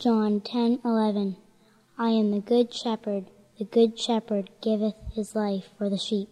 John 10:11 I am the good shepherd. The good shepherd giveth his life for the sheep.